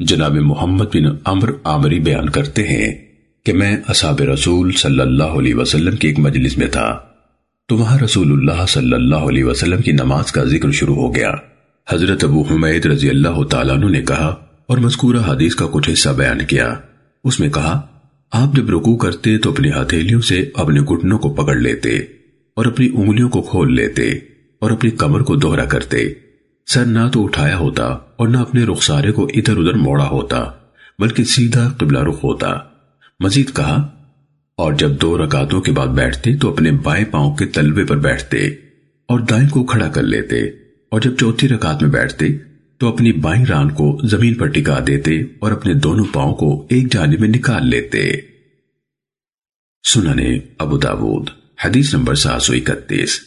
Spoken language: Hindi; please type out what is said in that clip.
जनाब मोहम्मद बिन अमर आमरी बयान करते हैं कि मैं असाब रसूल सल्लल्लाहु अलैहि वसल्लम की एक मजलिस में था तो वहां रसूलुल्लाह सल्लल्लाहु अलैहि वसल्लम की नमाज का जिक्र शुरू हो गया हजरत अबू हुमैद रजी अल्लाह तु ने कहा और मस्कूरा हदीस का कुछ हिस्सा बयान किया उसमें कहा आप जब रुकू करते तो अपनी हथेलियों से अपने घुटनों को पकड़ लेते और अपनी उंगलियों को खोल लेते और अपनी कमर को दोहरा करते सर ना तो उठाया होता और ना अपने रुखसारे को इधर उधर मोड़ा होता, बल्कि सीधा किबला रुख होता। मजीद कहा, और जब दो रकातों के बाद बैठते तो अपने बाएँ पाँव के तलवे पर बैठते और दाएँ को खड़ा कर लेते और जब चौथी रकात में बैठते तो अपनी बाई रान को ज़मीन पर टिका देते और अपने दोनों पाँव को एक जाने में निकाल लेते। सुनने अबू दाऊद, हदीस नंबर सात सौ इकतीस।